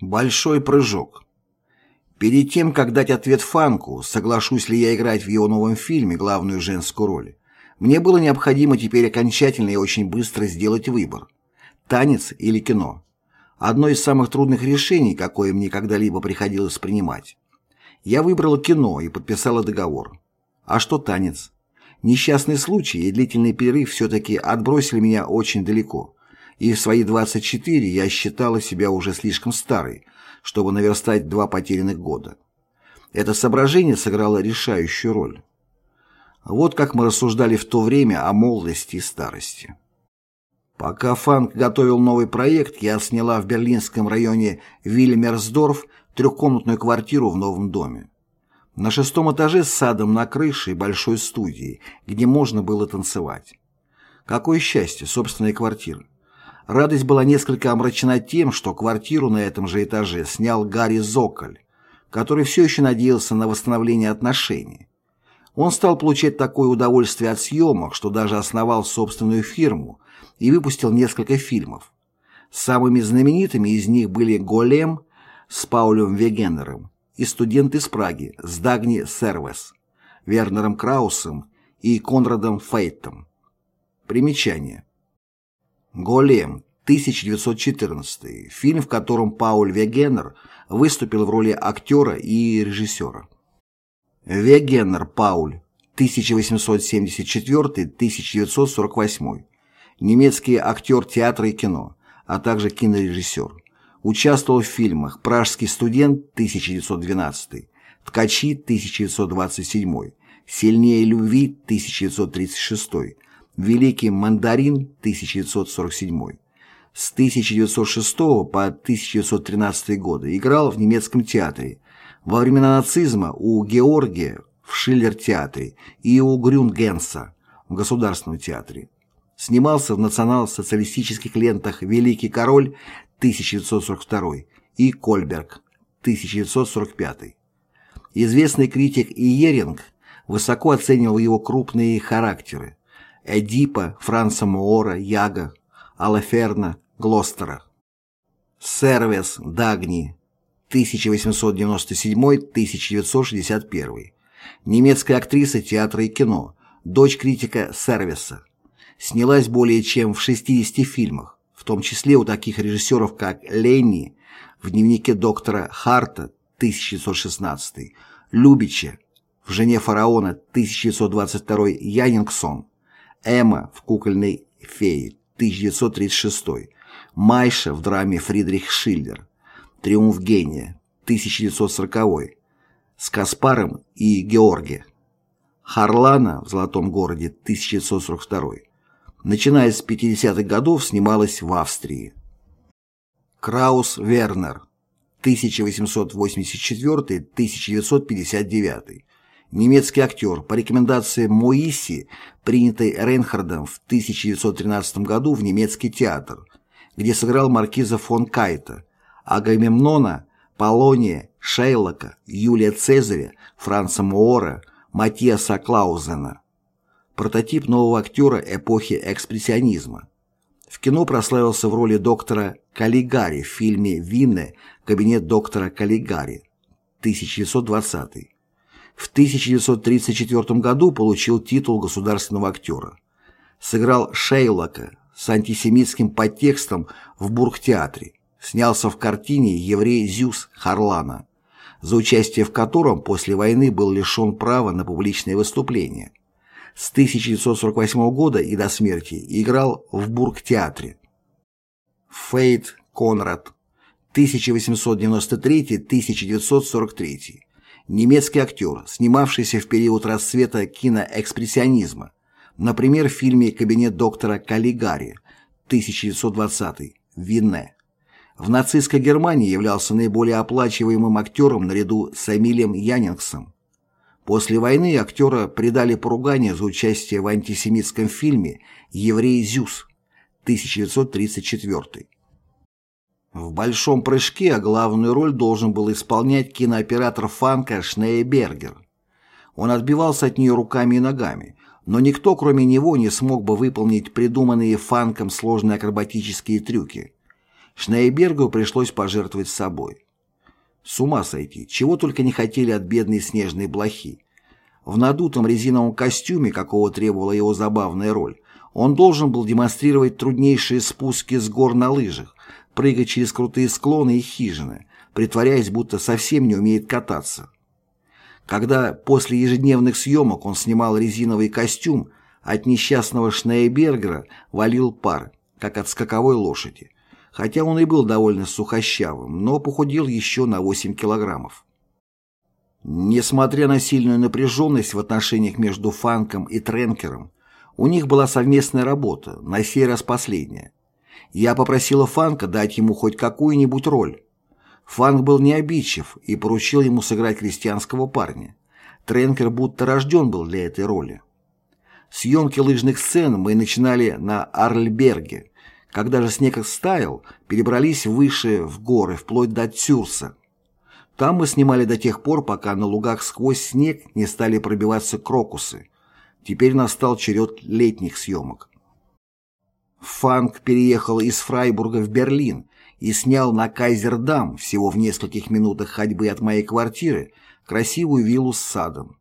Большой прыжок. Перед тем, как дать ответ Фанку, соглашусь ли я играть в его новом фильме главную женскую роль, мне было необходимо теперь окончательно и очень быстро сделать выбор. Танец или кино. Одно из самых трудных решений, какое мне когда-либо приходилось принимать. Я выбрала кино и подписала договор. А что танец? Несчастный случай и длительный перерыв все-таки отбросили меня очень далеко и в свои 24 я считала себя уже слишком старой, чтобы наверстать два потерянных года. Это соображение сыграло решающую роль. Вот как мы рассуждали в то время о молодости и старости. Пока Фанк готовил новый проект, я сняла в берлинском районе Вильмерсдорф трехкомнатную квартиру в новом доме. На шестом этаже с садом на крыше и большой студией, где можно было танцевать. Какое счастье, собственная квартира. Радость была несколько омрачена тем, что квартиру на этом же этаже снял Гарри Зоколь, который все еще надеялся на восстановление отношений. Он стал получать такое удовольствие от съемок, что даже основал собственную фирму и выпустил несколько фильмов. Самыми знаменитыми из них были «Голем» с Паулем Вегенером и «Студент из Праги» с Дагни Сервес, Вернером Краусом и Конрадом Фейтом. Примечание. «Голем» 1914, фильм, в котором Пауль Вегенер выступил в роли актера и режиссера. Вегенер Пауль, 1874-1948, немецкий актер театра и кино, а также кинорежиссер. Участвовал в фильмах «Пражский студент» 1912, «Ткачи» 1927, «Сильнее любви» 1936, Великий мандарин 1947. С 1906 по 1913 годы играл в немецком театре. Во времена нацизма у Георгия в Шиллер-театре и у Грюнгенса в Государственном театре. Снимался в национал-социалистических лентах «Великий король» 1942 и «Кольберг» 1945. Известный критик Иеринг высоко оценивал его крупные характеры. Эдипа, Франца Моора, Яга, Алаферна, Глостера. Сервис, Дагни, 1897-1961. Немецкая актриса театра и кино, дочь критика Сервиса. Снялась более чем в 60 фильмах, в том числе у таких режиссеров, как Ленни в дневнике доктора Харта 1916, Любича в «Жене фараона» 1922 Янингсон, Эмма в «Кукольной фее» 1936, Майша в драме Фридрих Шиллер, Триумф гения 1940, с Каспаром и Георги, Харлана в Золотом городе 1942. Начиная с 50-х годов снималась в Австрии. Краус Вернер 1884-1959 немецкий актер, по рекомендации Моиси, принятой Рейнхардом в 1913 году в немецкий театр, где сыграл маркиза фон Кайта, Агамемнона, Полония, Шейлока, Юлия Цезаря, Франца Моора, Матиаса Клаузена. Прототип нового актера эпохи экспрессионизма. В кино прославился в роли доктора Каллигари в фильме «Винне. Кабинет доктора Каллигари» 1920 в 1934 году получил титул государственного актера. Сыграл Шейлока с антисемитским подтекстом в Бургтеатре. Снялся в картине «Еврей Зюс» Харлана, за участие в котором после войны был лишен права на публичное выступление. С 1948 года и до смерти играл в Бургтеатре. Фейт Конрад 1893-1943 немецкий актер, снимавшийся в период расцвета киноэкспрессионизма, например, в фильме «Кабинет доктора Каллигари» 1920 Винне. В нацистской Германии являлся наиболее оплачиваемым актером наряду с Эмилием Янингсом. После войны актера предали поруганию за участие в антисемитском фильме «Еврей Зюс» 1934 в «Большом прыжке» главную роль должен был исполнять кинооператор Фанка Шнейбергер. Он отбивался от нее руками и ногами, но никто, кроме него, не смог бы выполнить придуманные Фанком сложные акробатические трюки. Шнейбергу пришлось пожертвовать собой. С ума сойти, чего только не хотели от бедной снежной блохи. В надутом резиновом костюме, какого требовала его забавная роль, он должен был демонстрировать труднейшие спуски с гор на лыжах, прыгать через крутые склоны и хижины, притворяясь, будто совсем не умеет кататься. Когда после ежедневных съемок он снимал резиновый костюм, от несчастного Шнейбергера валил пар, как от скаковой лошади, хотя он и был довольно сухощавым, но похудел еще на 8 килограммов. Несмотря на сильную напряженность в отношениях между Фанком и Тренкером, у них была совместная работа, на сей раз последняя. Я попросила Фанка дать ему хоть какую-нибудь роль. Фанк был не обидчив и поручил ему сыграть крестьянского парня. Тренкер будто рожден был для этой роли. Съемки лыжных сцен мы начинали на Арльберге. Когда же снег стаял, перебрались выше в горы, вплоть до Тюрса. Там мы снимали до тех пор, пока на лугах сквозь снег не стали пробиваться крокусы. Теперь настал черед летних съемок. Фанк переехал из Фрайбурга в Берлин и снял на Кайзердам, всего в нескольких минутах ходьбы от моей квартиры, красивую виллу с садом.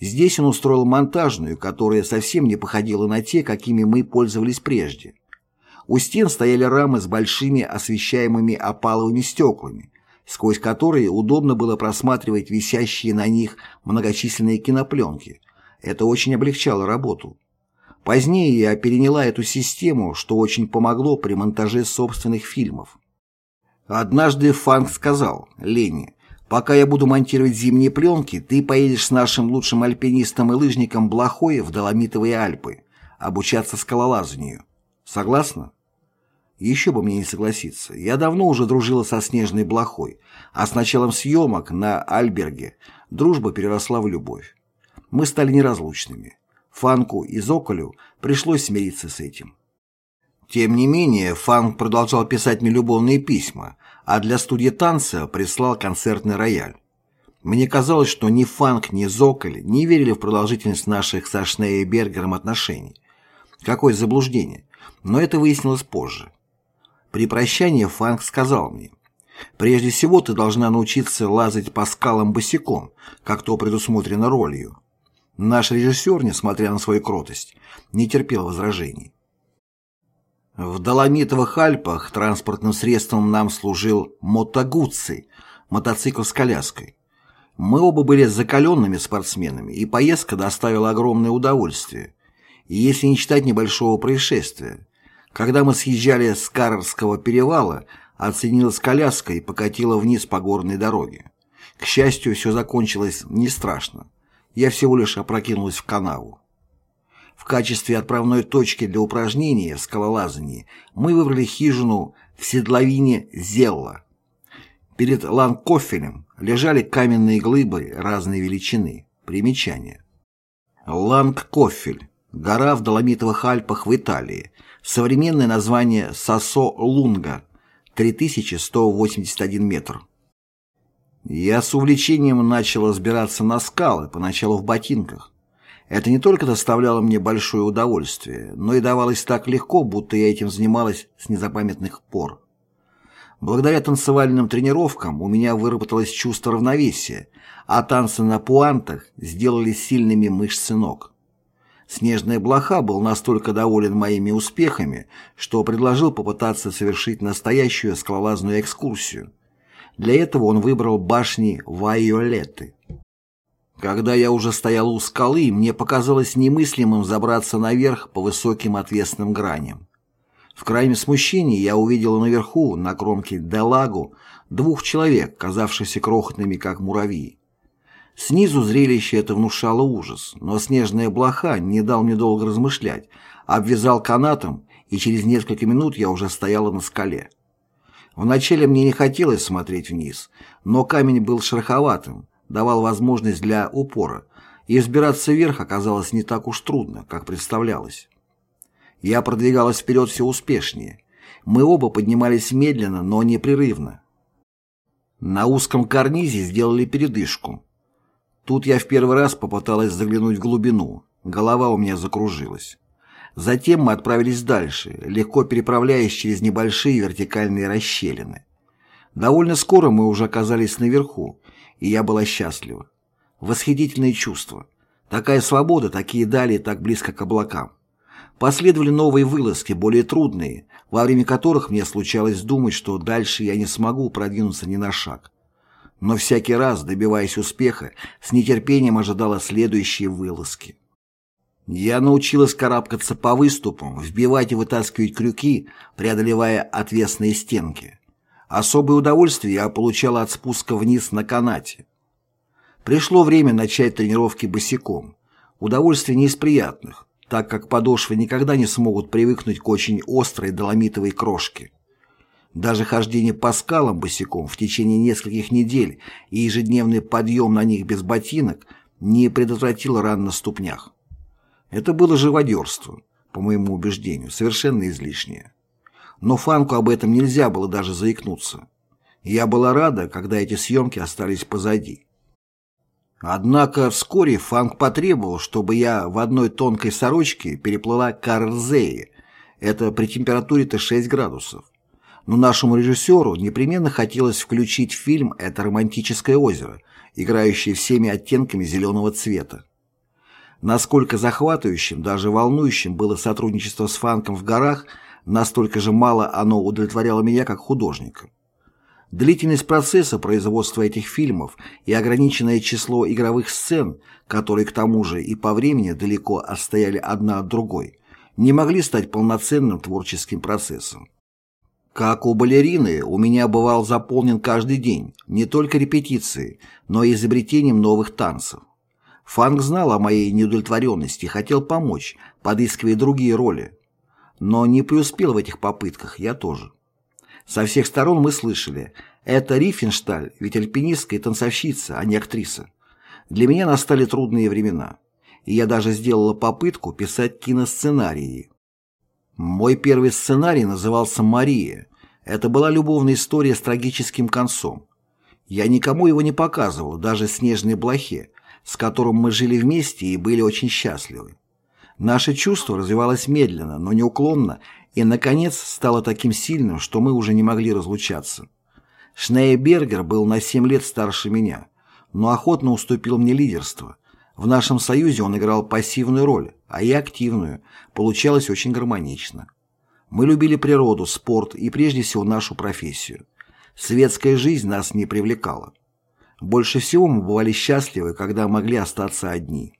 Здесь он устроил монтажную, которая совсем не походила на те, какими мы пользовались прежде. У стен стояли рамы с большими освещаемыми опаловыми стеклами, сквозь которые удобно было просматривать висящие на них многочисленные кинопленки. Это очень облегчало работу. Позднее я переняла эту систему, что очень помогло при монтаже собственных фильмов. Однажды Фанк сказал Лене, Пока я буду монтировать зимние пленки, ты поедешь с нашим лучшим альпинистом и лыжником Блохой в Доломитовые Альпы, обучаться скалолазанию. Согласна? Еще бы мне не согласиться. Я давно уже дружила со Снежной Блохой, а с началом съемок на Альберге дружба переросла в любовь. Мы стали неразлучными. Фанку и Зоколю пришлось смириться с этим. Тем не менее, Фанк продолжал писать мне любовные письма, а для студии танца прислал концертный рояль. Мне казалось, что ни Фанк, ни Зоколь не верили в продолжительность наших со Шнейбергером отношений. Какое заблуждение. Но это выяснилось позже. При прощании Фанк сказал мне, «Прежде всего ты должна научиться лазать по скалам босиком, как то предусмотрено ролью». Наш режиссер, несмотря на свою кротость, не терпел возражений. В Доломитовых Альпах транспортным средством нам служил мотогуцци, мотоцикл с коляской. Мы оба были закаленными спортсменами, и поездка доставила огромное удовольствие, если не считать небольшого происшествия. Когда мы съезжали с Каррского перевала, оценилась коляска и покатила вниз по горной дороге. К счастью, все закончилось не страшно. Я всего лишь опрокинулась в канаву. В качестве отправной точки для упражнения в скалолазании мы выбрали хижину в седловине Зелла. Перед Ланкофелем лежали каменные глыбы разной величины. Примечание. Лангкофель. Гора в Доломитовых Альпах в Италии. Современное название Сосо-Лунга. 3181 метр. Я с увлечением начал взбираться на скалы, поначалу в ботинках. Это не только доставляло мне большое удовольствие, но и давалось так легко, будто я этим занималась с незапамятных пор. Благодаря танцевальным тренировкам у меня выработалось чувство равновесия, а танцы на пуантах сделали сильными мышцы ног. Снежная блоха был настолько доволен моими успехами, что предложил попытаться совершить настоящую скалолазную экскурсию. Для этого он выбрал башни Вайолеты. Когда я уже стоял у скалы, мне показалось немыслимым забраться наверх по высоким отвесным граням. В крайнем смущении я увидел наверху, на кромке Делагу, двух человек, казавшихся крохотными, как муравьи. Снизу зрелище это внушало ужас, но снежная блоха не дал мне долго размышлять, обвязал канатом, и через несколько минут я уже стояла на скале. Вначале мне не хотелось смотреть вниз, но камень был шероховатым, давал возможность для упора, и взбираться вверх оказалось не так уж трудно, как представлялось. Я продвигалась вперед все успешнее. Мы оба поднимались медленно, но непрерывно. На узком карнизе сделали передышку. Тут я в первый раз попыталась заглянуть в глубину. Голова у меня закружилась. Затем мы отправились дальше, легко переправляясь через небольшие вертикальные расщелины. Довольно скоро мы уже оказались наверху, и я была счастлива. Восхитительные чувства. Такая свобода, такие дали, так близко к облакам. Последовали новые вылазки, более трудные, во время которых мне случалось думать, что дальше я не смогу продвинуться ни на шаг. Но всякий раз, добиваясь успеха, с нетерпением ожидала следующие вылазки. Я научилась карабкаться по выступам, вбивать и вытаскивать крюки, преодолевая отвесные стенки. Особое удовольствие я получала от спуска вниз на канате. Пришло время начать тренировки босиком. Удовольствие не из приятных, так как подошвы никогда не смогут привыкнуть к очень острой доломитовой крошке. Даже хождение по скалам босиком в течение нескольких недель и ежедневный подъем на них без ботинок не предотвратило ран на ступнях. Это было живодерство, по моему убеждению, совершенно излишнее но Фанку об этом нельзя было даже заикнуться. Я была рада, когда эти съемки остались позади. Однако вскоре Фанк потребовал, чтобы я в одной тонкой сорочке переплыла Каррзее, это при температуре-то 6 градусов. Но нашему режиссеру непременно хотелось включить в фильм это романтическое озеро, играющее всеми оттенками зеленого цвета. Насколько захватывающим, даже волнующим было сотрудничество с Фанком в горах – Настолько же мало оно удовлетворяло меня как художника. Длительность процесса производства этих фильмов и ограниченное число игровых сцен, которые к тому же и по времени далеко отстояли одна от другой, не могли стать полноценным творческим процессом. Как у балерины, у меня бывал заполнен каждый день не только репетицией, но и изобретением новых танцев. Фанк знал о моей неудовлетворенности и хотел помочь, подыскивая другие роли, но не преуспел в этих попытках, я тоже. Со всех сторон мы слышали, это Рифеншталь, ведь альпинистка и танцовщица, а не актриса. Для меня настали трудные времена, и я даже сделала попытку писать киносценарии. Мой первый сценарий назывался «Мария». Это была любовная история с трагическим концом. Я никому его не показывал, даже снежной блохе, с которым мы жили вместе и были очень счастливы. Наше чувство развивалось медленно, но неуклонно, и, наконец, стало таким сильным, что мы уже не могли разлучаться. Шнейбергер был на 7 лет старше меня, но охотно уступил мне лидерство. В нашем союзе он играл пассивную роль, а я активную. Получалось очень гармонично. Мы любили природу, спорт и прежде всего нашу профессию. Светская жизнь нас не привлекала. Больше всего мы бывали счастливы, когда могли остаться одни.